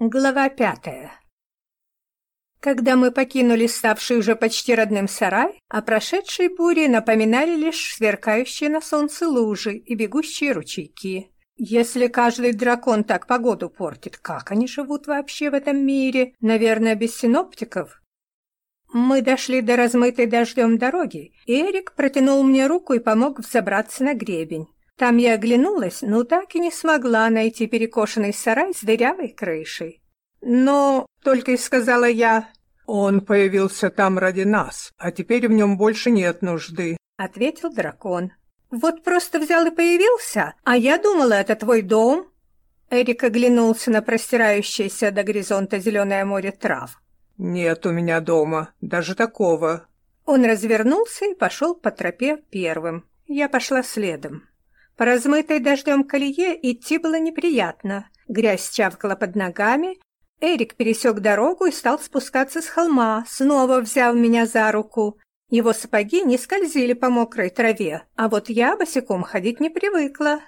Глава пятая. Когда мы покинули ставший уже почти родным сарай, о прошедшей буре напоминали лишь сверкающие на солнце лужи и бегущие ручейки. Если каждый дракон так погоду портит, как они живут вообще в этом мире? Наверное, без синоптиков? Мы дошли до размытой дождем дороги, и Эрик протянул мне руку и помог взобраться на гребень. Там я оглянулась, но так и не смогла найти перекошенный сарай с дырявой крышей. Но, только и сказала я, «Он появился там ради нас, а теперь в нем больше нет нужды», — ответил дракон. «Вот просто взял и появился, а я думала, это твой дом». Эрик оглянулся на простирающееся до горизонта зеленое море трав. «Нет у меня дома, даже такого». Он развернулся и пошел по тропе первым. Я пошла следом. По размытой дождем колее идти было неприятно. Грязь чавкала под ногами. Эрик пересек дорогу и стал спускаться с холма, снова взяв меня за руку. Его сапоги не скользили по мокрой траве, а вот я босиком ходить не привыкла.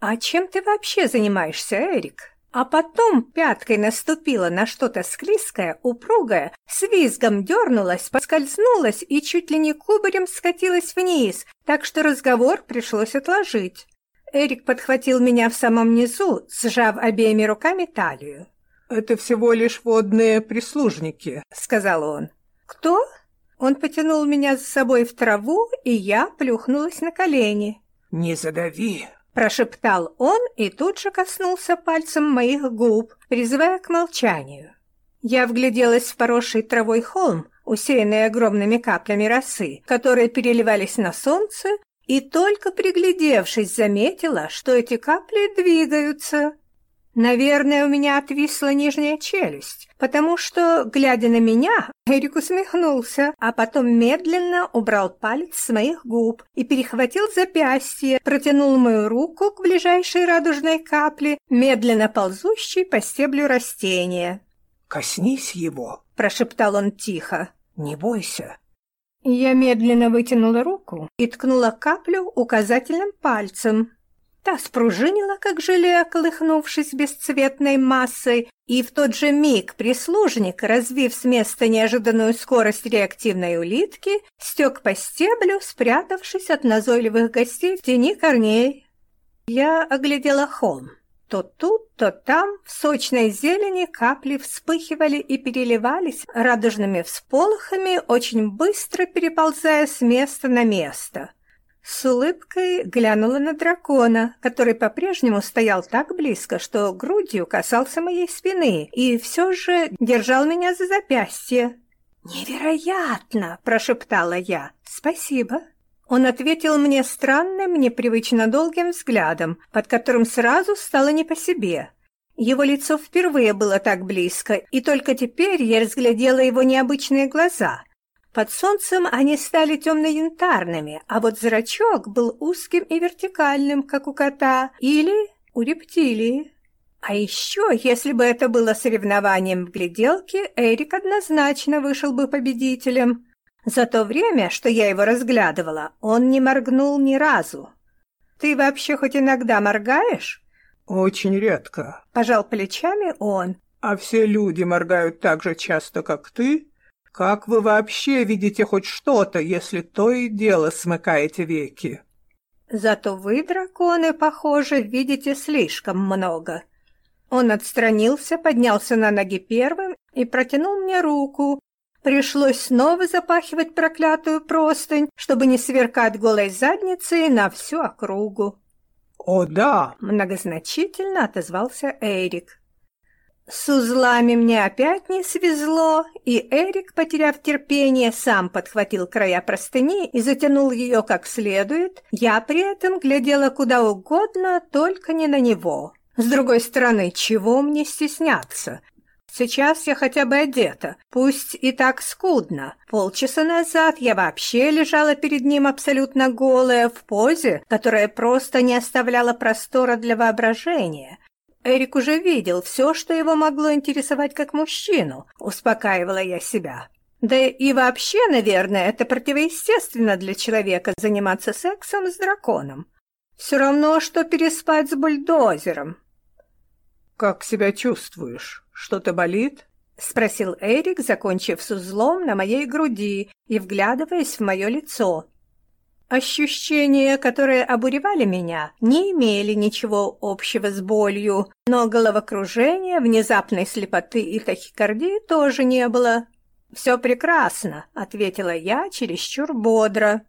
«А чем ты вообще занимаешься, Эрик?» А потом пяткой наступила на что-то склизкое, упругое, с визгом дернулась, поскользнулась и чуть ли не кубарем скатилась вниз, так что разговор пришлось отложить. Эрик подхватил меня в самом низу, сжав обеими руками талию. «Это всего лишь водные прислужники», — сказал он. «Кто?» Он потянул меня за собой в траву, и я плюхнулась на колени. «Не задави», Прошептал он и тут же коснулся пальцем моих губ, призывая к молчанию. Я вгляделась в поросший травой холм, усеянный огромными каплями росы, которые переливались на солнце, и только приглядевшись, заметила, что эти капли двигаются. Наверное, у меня отвисла нижняя челюсть, потому что, глядя на меня, Эрик усмехнулся, а потом медленно убрал палец с моих губ и перехватил запястье, протянул мою руку к ближайшей радужной капле, медленно ползущей по стеблю растения. «Коснись его», — прошептал он тихо. «Не бойся». Я медленно вытянула руку и ткнула каплю указательным пальцем. Та спружинила, как желе, колыхнувшись бесцветной массой, и в тот же миг прислужник, развив с места неожиданную скорость реактивной улитки, стек по стеблю, спрятавшись от назойливых гостей в тени корней. Я оглядела холм. То тут, то там в сочной зелени капли вспыхивали и переливались радужными всполохами, очень быстро переползая с места на место — с улыбкой глянула на дракона, который по-прежнему стоял так близко, что грудью касался моей спины и все же держал меня за запястье. «Невероятно!» – прошептала я. «Спасибо». Он ответил мне странным, непривычно долгим взглядом, под которым сразу стало не по себе. Его лицо впервые было так близко, и только теперь я разглядела его необычные глаза – под солнцем они стали темно-янтарными, а вот зрачок был узким и вертикальным, как у кота или у рептилии. А еще, если бы это было соревнованием в гляделке, Эрик однозначно вышел бы победителем. За то время, что я его разглядывала, он не моргнул ни разу. «Ты вообще хоть иногда моргаешь?» «Очень редко», — пожал плечами он. «А все люди моргают так же часто, как ты?» Как вы вообще видите хоть что-то, если то и дело смыкаете веки? Зато вы, драконы, похоже, видите слишком много. Он отстранился, поднялся на ноги первым и протянул мне руку. Пришлось снова запахивать проклятую простынь, чтобы не сверкать голой задницей на всю округу. «О, да!» — многозначительно отозвался Эрик. С узлами мне опять не свезло, и Эрик, потеряв терпение, сам подхватил края простыни и затянул ее как следует. Я при этом глядела куда угодно, только не на него. С другой стороны, чего мне стесняться? Сейчас я хотя бы одета, пусть и так скудно. Полчаса назад я вообще лежала перед ним абсолютно голая, в позе, которая просто не оставляла простора для воображения. Эрик уже видел все, что его могло интересовать как мужчину, успокаивала я себя. Да и вообще, наверное, это противоестественно для человека заниматься сексом с драконом. Все равно, что переспать с бульдозером. «Как себя чувствуешь?» Что-то болит?» — спросил Эрик, закончив с узлом на моей груди и вглядываясь в мое лицо. Ощущения, которые обуревали меня, не имели ничего общего с болью, но головокружения, внезапной слепоты и тахикардии тоже не было. «Все прекрасно», — ответила я чересчур бодро.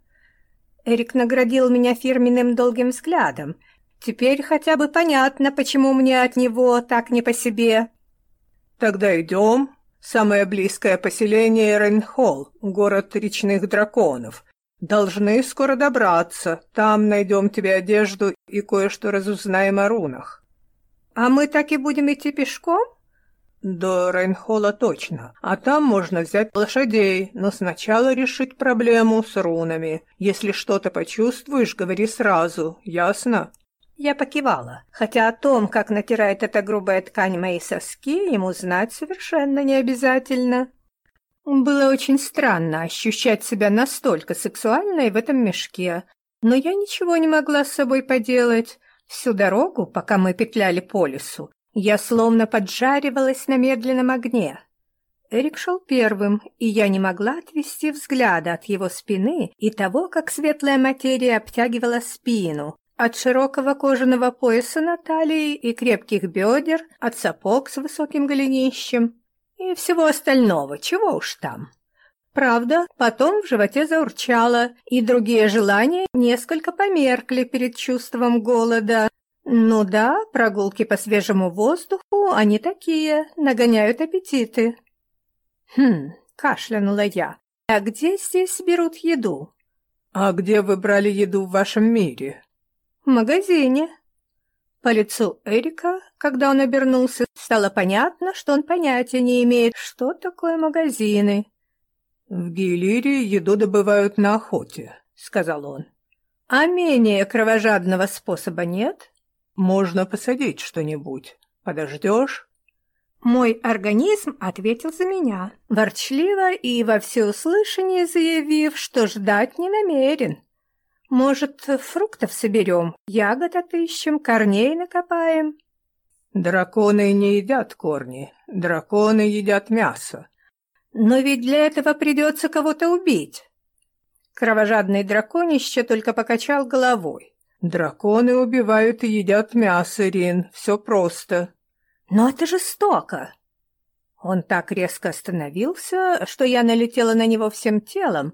Эрик наградил меня фирменным долгим взглядом. Теперь хотя бы понятно, почему мне от него так не по себе. «Тогда идем. Самое близкое поселение Рейнхолл, город речных драконов. Должны скоро добраться. Там найдем тебе одежду и кое-что разузнаем о рунах. А мы так и будем идти пешком? До Рейнхолла точно. А там можно взять лошадей, но сначала решить проблему с рунами. Если что-то почувствуешь, говори сразу. Ясно? Я покивала, хотя о том, как натирает эта грубая ткань мои соски, ему знать совершенно не обязательно. Было очень странно ощущать себя настолько сексуальной в этом мешке, но я ничего не могла с собой поделать. Всю дорогу, пока мы петляли по лесу, я словно поджаривалась на медленном огне. Эрик шел первым, и я не могла отвести взгляда от его спины и того, как светлая материя обтягивала спину, от широкого кожаного пояса на талии и крепких бедер, от сапог с высоким голенищем и всего остального, чего уж там. Правда, потом в животе заурчало, и другие желания несколько померкли перед чувством голода. Ну да, прогулки по свежему воздуху, они такие, нагоняют аппетиты. Хм, кашлянула я. А где здесь берут еду? А где вы брали еду в вашем мире? В магазине. По лицу Эрика, когда он обернулся, стало понятно, что он понятия не имеет, что такое магазины. «В Гелире еду добывают на охоте», — сказал он. «А менее кровожадного способа нет?» «Можно посадить что-нибудь. Подождешь?» Мой организм ответил за меня, ворчливо и во всеуслышание заявив, что ждать не намерен. Может, фруктов соберем, ягод отыщем, корней накопаем?» «Драконы не едят корни, драконы едят мясо». «Но ведь для этого придется кого-то убить». Кровожадный драконище только покачал головой. «Драконы убивают и едят мясо, Рин, все просто». «Но это жестоко». Он так резко остановился, что я налетела на него всем телом,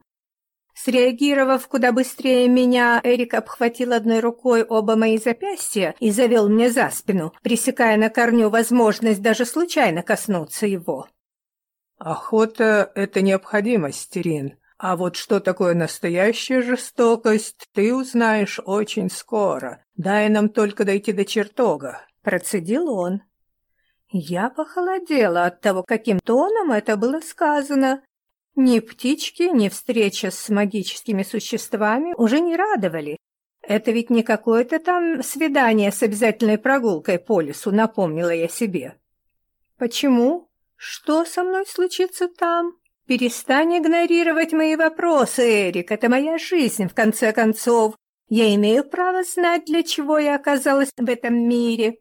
Среагировав куда быстрее меня, Эрик обхватил одной рукой оба мои запястья и завел мне за спину, пресекая на корню возможность даже случайно коснуться его. «Охота — это необходимость, Рин. А вот что такое настоящая жестокость, ты узнаешь очень скоро. Дай нам только дойти до чертога», — процедил он. Я похолодела от того, каким тоном это было сказано, ни птички, ни встреча с магическими существами уже не радовали. Это ведь не какое-то там свидание с обязательной прогулкой по лесу, напомнила я себе. Почему? Что со мной случится там? Перестань игнорировать мои вопросы, Эрик. Это моя жизнь, в конце концов. Я имею право знать, для чего я оказалась в этом мире.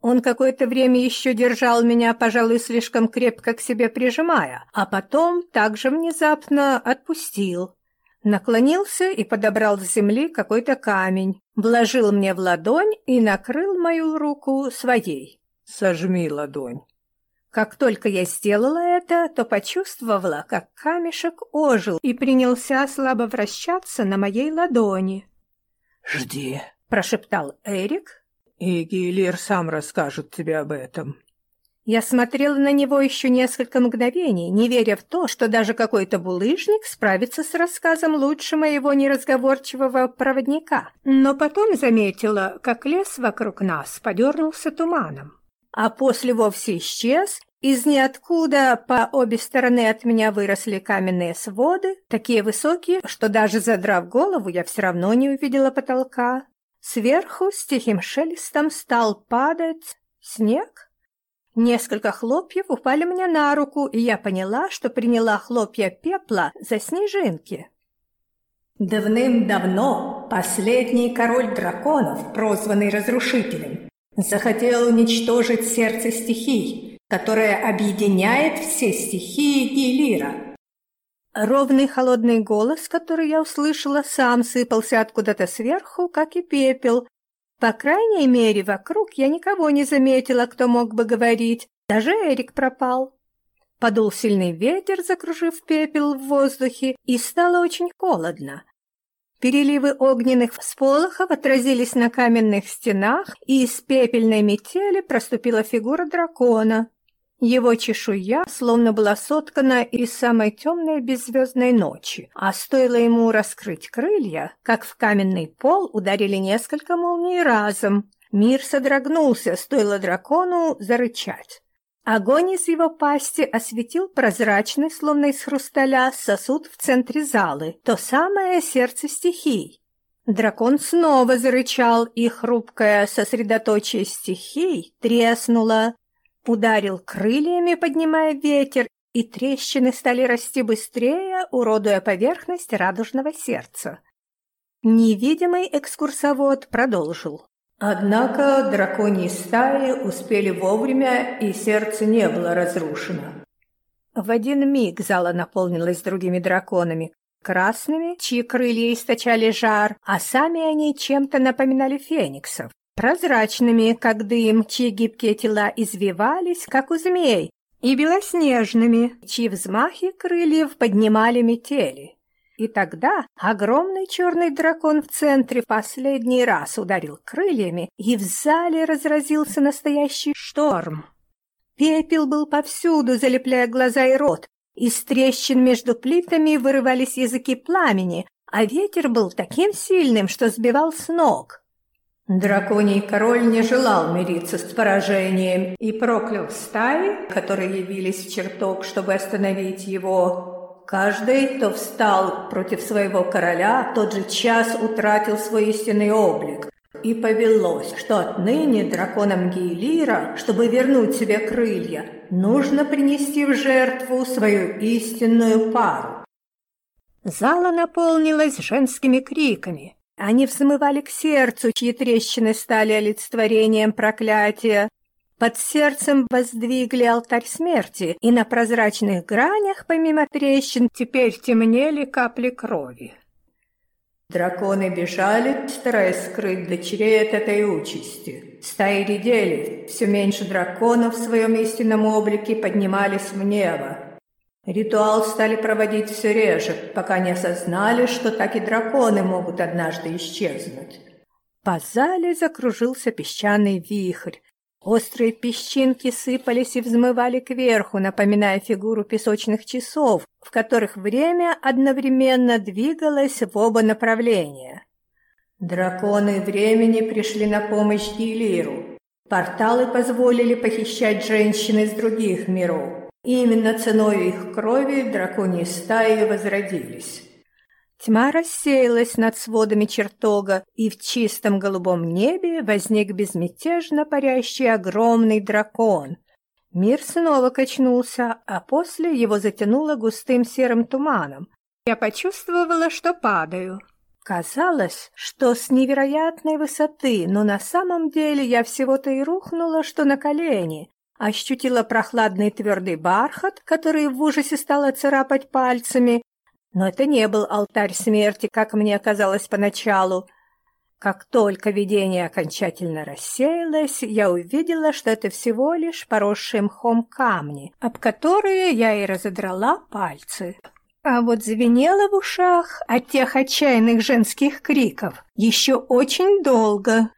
Он какое-то время еще держал меня, пожалуй, слишком крепко к себе прижимая, а потом также внезапно отпустил. Наклонился и подобрал с земли какой-то камень, вложил мне в ладонь и накрыл мою руку своей. «Сожми ладонь». Как только я сделала это, то почувствовала, как камешек ожил и принялся слабо вращаться на моей ладони. «Жди», — прошептал Эрик, и Гейлир сам расскажет тебе об этом». Я смотрела на него еще несколько мгновений, не веря в то, что даже какой-то булыжник справится с рассказом лучше моего неразговорчивого проводника. Но потом заметила, как лес вокруг нас подернулся туманом. А после вовсе исчез, из ниоткуда по обе стороны от меня выросли каменные своды, такие высокие, что даже задрав голову, я все равно не увидела потолка. Сверху с тихим шелестом стал падать снег. Несколько хлопьев упали мне на руку, и я поняла, что приняла хлопья пепла за снежинки. Давным-давно последний король драконов, прозванный Разрушителем, захотел уничтожить сердце стихий которая объединяет все стихии Гелира. Ровный холодный голос, который я услышала, сам сыпался откуда-то сверху, как и пепел. По крайней мере, вокруг я никого не заметила, кто мог бы говорить. Даже Эрик пропал. Подул сильный ветер, закружив пепел в воздухе, и стало очень холодно. Переливы огненных всполохов отразились на каменных стенах, и из пепельной метели проступила фигура дракона. Его чешуя словно была соткана из самой темной беззвездной ночи, а стоило ему раскрыть крылья, как в каменный пол ударили несколько молний разом. Мир содрогнулся, стоило дракону зарычать. Огонь из его пасти осветил прозрачный, словно из хрусталя, сосуд в центре залы, то самое сердце стихий. Дракон снова зарычал, и хрупкое сосредоточие стихий треснуло. Ударил крыльями, поднимая ветер, и трещины стали расти быстрее, уродуя поверхность радужного сердца. Невидимый экскурсовод продолжил. Однако драконьи стаи успели вовремя, и сердце не было разрушено. В один миг зала наполнилась другими драконами, красными, чьи крылья источали жар, а сами они чем-то напоминали фениксов, прозрачными, как дым, чьи гибкие тела извивались, как у змей, и белоснежными, чьи взмахи крыльев поднимали метели. И тогда огромный черный дракон в центре последний раз ударил крыльями, и в зале разразился настоящий шторм. Пепел был повсюду, залепляя глаза и рот. Из трещин между плитами вырывались языки пламени, а ветер был таким сильным, что сбивал с ног. Драконий король не желал мириться с поражением и проклял стаи, которые явились в чертог, чтобы остановить его, Каждый, кто встал против своего короля, в тот же час утратил свой истинный облик. И повелось, что отныне драконам Гейлира, чтобы вернуть себе крылья, нужно принести в жертву свою истинную пару. Зала наполнилась женскими криками. Они взмывали к сердцу, чьи трещины стали олицетворением проклятия, под сердцем воздвигли алтарь смерти, и на прозрачных гранях, помимо трещин, теперь темнели капли крови. Драконы бежали, стараясь скрыть дочерей от этой участи. Стаи редели, все меньше драконов в своем истинном облике поднимались в небо. Ритуал стали проводить все реже, пока не осознали, что так и драконы могут однажды исчезнуть. По зале закружился песчаный вихрь, Острые песчинки сыпались и взмывали кверху, напоминая фигуру песочных часов, в которых время одновременно двигалось в оба направления. Драконы времени пришли на помощь Гилиру. Порталы позволили похищать женщин из других миров. И именно ценой их крови драконьи стаи возродились. Тьма рассеялась над сводами чертога, и в чистом голубом небе возник безмятежно парящий огромный дракон. Мир снова качнулся, а после его затянуло густым серым туманом. Я почувствовала, что падаю. Казалось, что с невероятной высоты, но на самом деле я всего-то и рухнула, что на колени. Ощутила прохладный твердый бархат, который в ужасе стала царапать пальцами, но это не был алтарь смерти, как мне казалось поначалу. Как только видение окончательно рассеялось, я увидела, что это всего лишь поросшие мхом камни, об которые я и разодрала пальцы. А вот звенело в ушах от тех отчаянных женских криков еще очень долго.